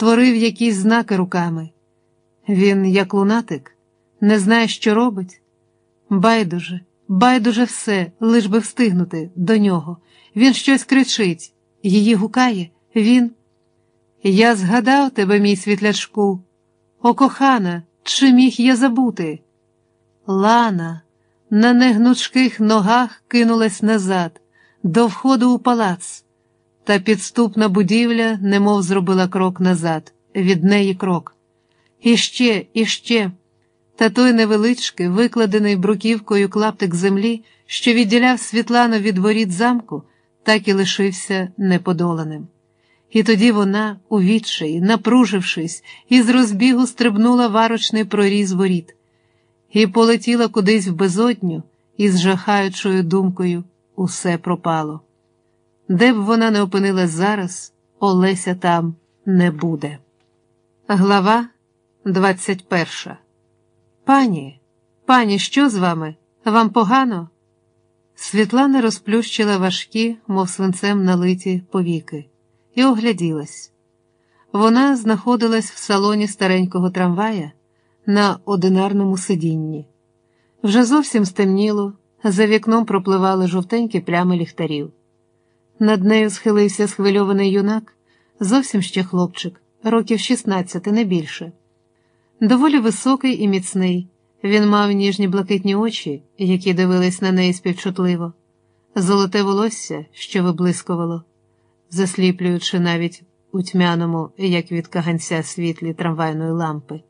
творив якісь знаки руками. Він, як лунатик, не знає, що робить. Байдуже, байдуже все, лиш би встигнути до нього. Він щось кричить, її гукає, він. Я згадав тебе, мій світлячку. О, кохана, чи міг я забути? Лана на негнучких ногах кинулась назад, до входу у палац, та підступна будівля немов зробила крок назад, від неї крок. Іще, іще. Та той невеличкий, викладений бруківкою клаптик землі, що відділяв Світлану від воріт замку, так і лишився неподоланим. І тоді вона, у відчаї, напружившись, із розбігу стрибнула варочний проріз воріт і полетіла кудись в безодню із жахаючою думкою усе пропало. Де б вона не опинилась зараз, Олеся там не буде. Глава 21 Пані, пані, що з вами? Вам погано? Світлана розплющила важкі, мов свинцем налиті повіки, і огляділась. Вона знаходилась в салоні старенького трамвая на одинарному сидінні. Вже зовсім стемніло, за вікном пропливали жовтенькі плями ліхтарів. Над нею схилився схвильований юнак, зовсім ще хлопчик, років 16, не більше. Доволі високий і міцний. Він мав ніжні блакитні очі, які дивились на неї співчутливо, золоте волосся, що виблискувало, засліплюючи навіть у тьмяному, як від каганця світлі трамвайної лампи,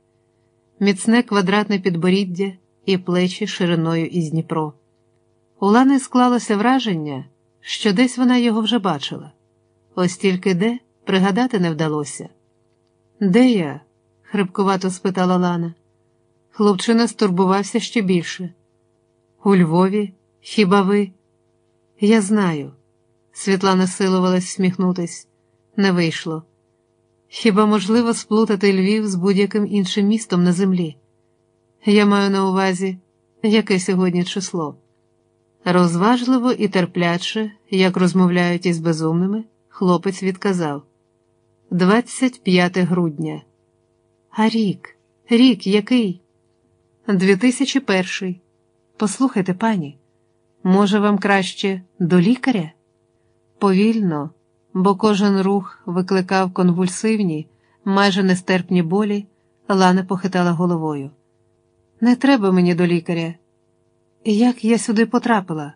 міцне квадратне підборіддя і плечі шириною із Дніпро. У Лани склалося враження, що десь вона його вже бачила, ось тільки де пригадати не вдалося. Де я? хрипкувато спитала Лана. Хлопчина стурбувався ще більше. У Львові, хіба ви? Я знаю. Світлана силувалась сміхнутись. Не вийшло. Хіба можливо сплутати Львів з будь-яким іншим містом на землі? Я маю на увазі, яке сьогодні число. Розважливо і терпляче, як розмовляють із безумними, хлопець відказав: 25 грудня. А рік, рік який? 2001. Послухайте, пані, може, вам краще до лікаря? Повільно, бо кожен рух викликав конвульсивні, майже нестерпні болі, Лана похитала головою. Не треба мені до лікаря. Як я сюди потрапила?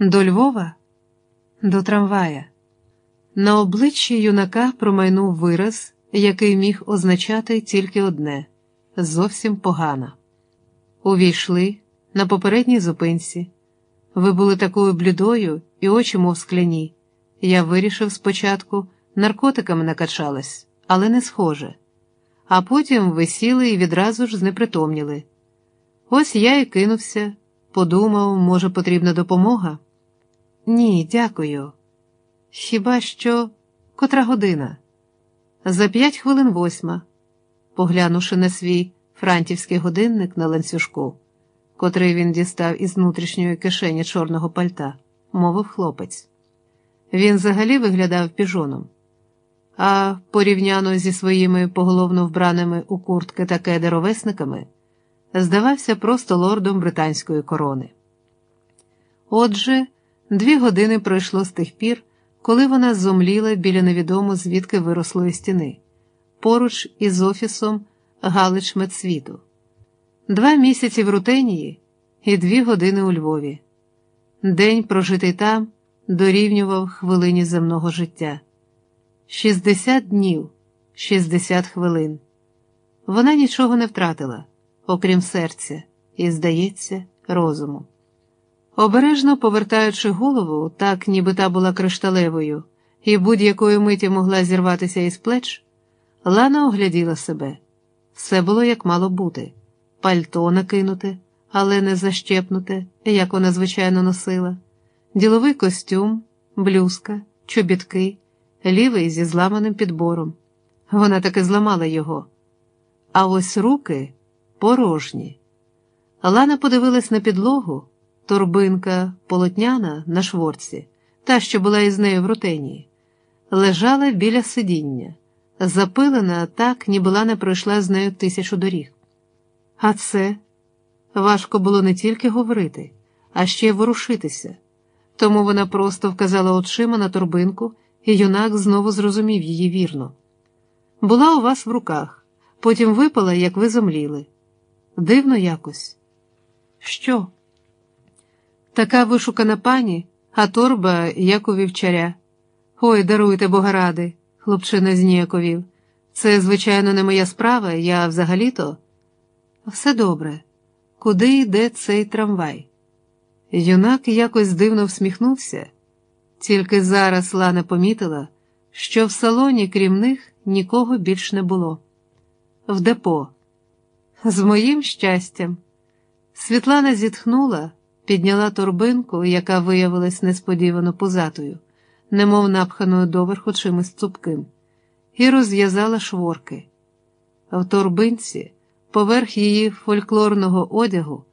До Львова? До трамвая. На обличчі юнака промайнув вираз, який міг означати тільки одне зовсім погана. Увійшли на попередній зупинці. Ви були такою блідою і очі, мов скляні. Я вирішив спочатку, наркотиками накачалась, але не схоже. А потім висіли і відразу ж знепритомніли. Ось я і кинувся, подумав, може, потрібна допомога? Ні, дякую. Хіба що котра година? За п'ять хвилин восьма, поглянувши на свій франтівський годинник на ланцюжку, котрий він дістав із внутрішньої кишені чорного пальта, мовив хлопець. Він взагалі виглядав піжоном, а порівняно зі своїми поголовно вбраними у куртки та кеди ровесниками, здавався просто лордом британської корони. Отже, дві години пройшло з тих пір, коли вона зомліла біля невідомо звідки вирослої стіни, поруч із офісом Галич Медсвіту, два місяці в Рутенії і дві години у Львові. День, прожитий там, дорівнював хвилині земного життя. 60 днів, 60 хвилин. Вона нічого не втратила, окрім серця, і, здається, розуму. Обережно повертаючи голову, так ніби та була кришталевою, і будь-якої миті могла зірватися із плеч, Лана огляділа себе. Все було як мало бути пальто накинуте, але не защепнуте, як вона звичайно носила, діловий костюм, блюзка, чобітки, лівий зі зламаним підбором. Вона таки зламала його. А ось руки порожні. Лана подивилась на підлогу, торбинка полотняна на шворці, та, що була із нею в рутенії, лежала біля сидіння запилена так, ніби Лана пройшла з нею тисячу доріг. А це важко було не тільки говорити, а ще й ворушитися. Тому вона просто вказала очима на торбинку, і юнак знову зрозумів її вірно. Була у вас в руках, потім випала, як ви зомліли. Дивно якось. Що? Така вишукана пані, а торба, як у вівчаря. Ой, даруйте бога ради, хлопчина зніяковів. Це, звичайно, не моя справа, я взагалі-то. Все добре. Куди йде цей трамвай? Юнак якось дивно всміхнувся, тільки зараз Лана помітила, що в салоні, крім них, нікого більш не було. В депо. З моїм щастям. Світлана зітхнула, підняла торбинку, яка виявилась несподівано позатою, немов напханою доверху чимось цупким, і розв'язала шворки. В торбинці, поверх її фольклорного одягу,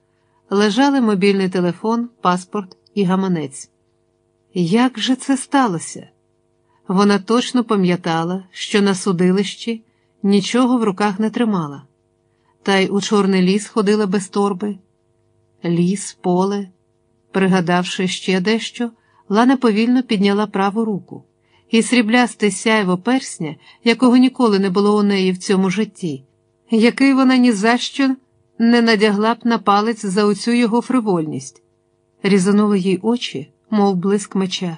лежали мобільний телефон, паспорт і гаманець. Як же це сталося? Вона точно пам'ятала, що на судилищі нічого в руках не тримала, та й у чорний ліс ходила без торби. Ліс, поле. Пригадавши ще дещо, Лана повільно підняла праву руку, і сріблясте сяйво персня, якого ніколи не було у неї в цьому житті, який вона ні за що не надягла б на палець за оцю його фривольність, різануло їй очі, мов блиск меча.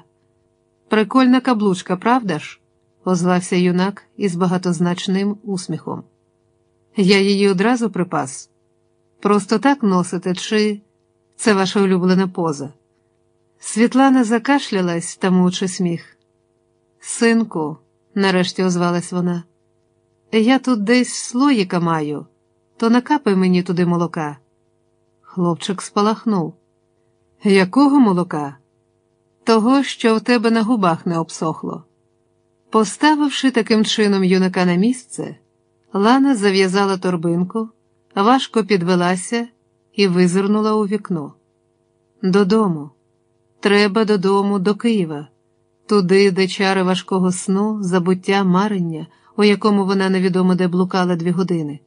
Прикольна каблучка, правда ж? озвався юнак із багатозначним усміхом. Я її одразу припас. Просто так носите, чи це ваша улюблена поза? Світлана закашлялась, тамучи сміх. Синку, нарешті озвалась вона, я тут десь слоїка маю, то накапай мені туди молока. Хлопчик спалахнув. Якого молока? Того, що в тебе на губах не обсохло. Поставивши таким чином юнака на місце, Лана зав'язала торбинку, важко підвелася і визирнула у вікно. Додому. Треба додому, до Києва, туди, де чари важкого сну, забуття, марення, у якому вона невідомо де блукала дві години.